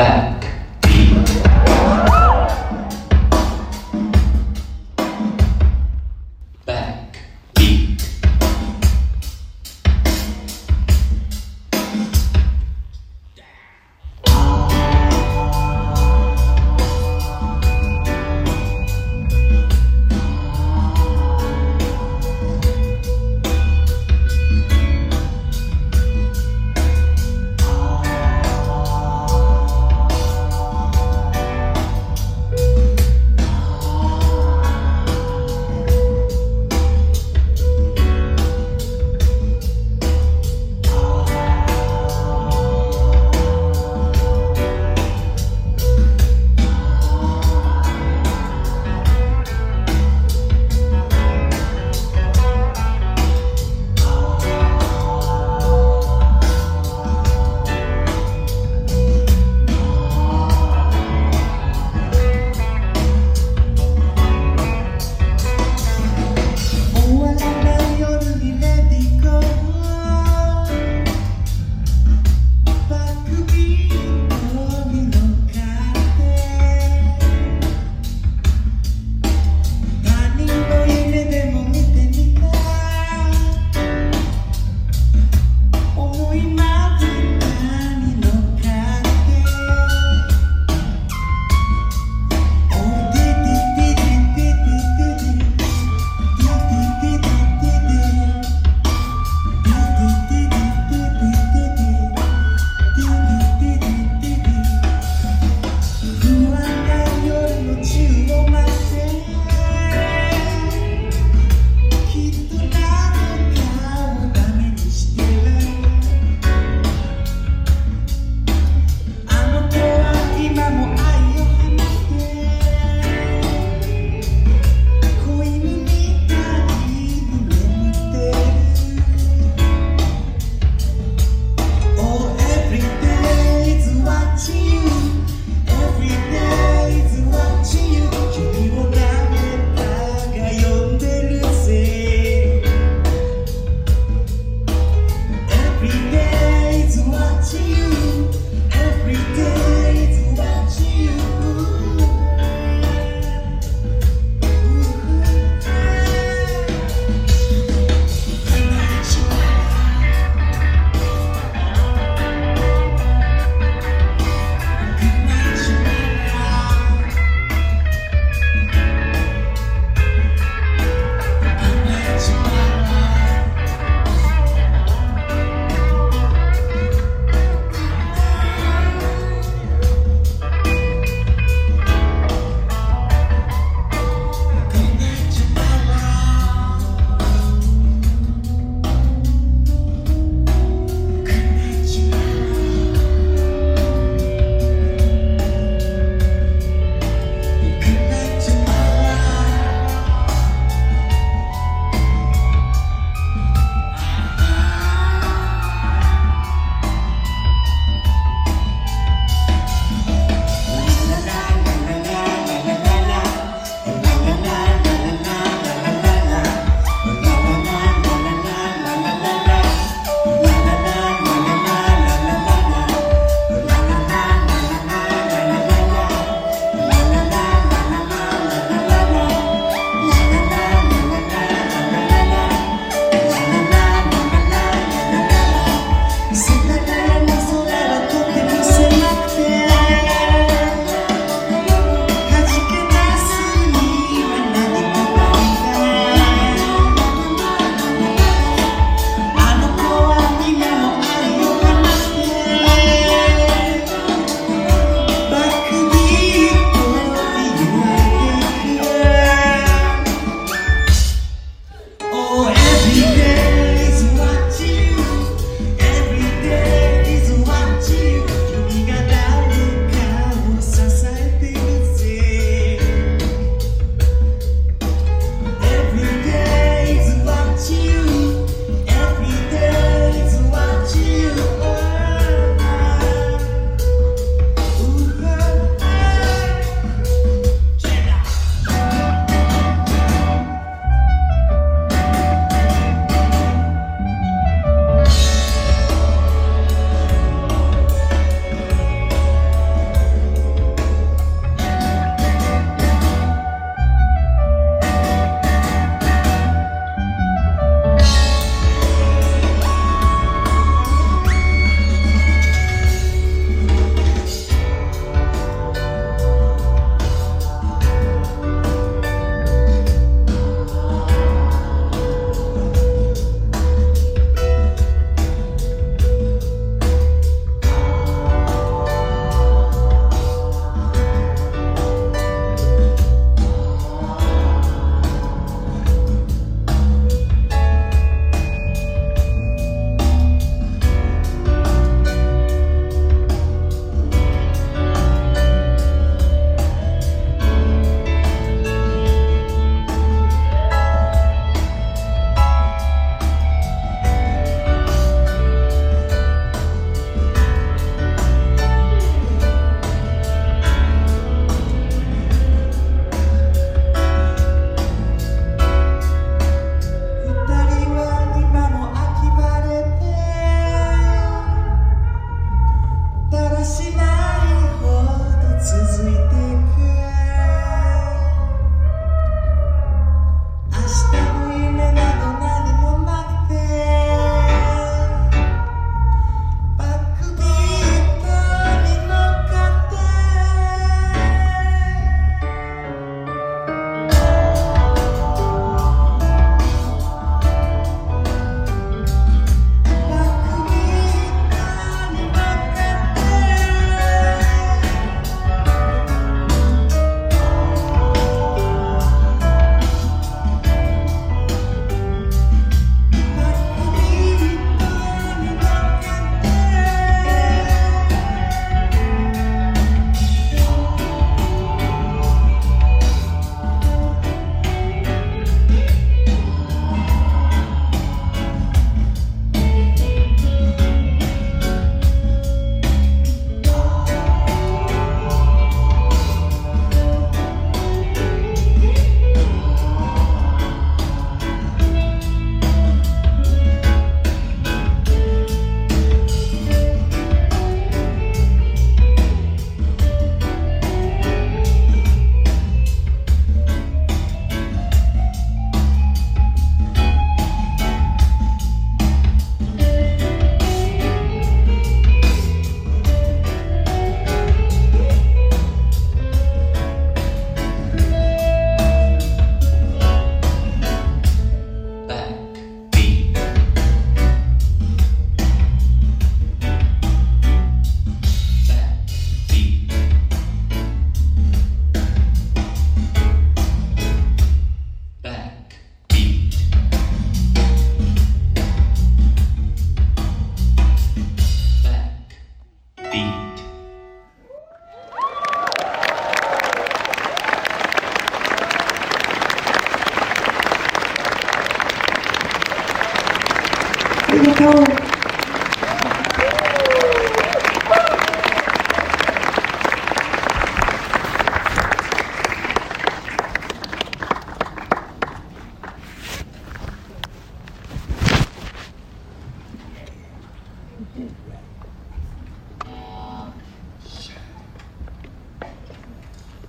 诶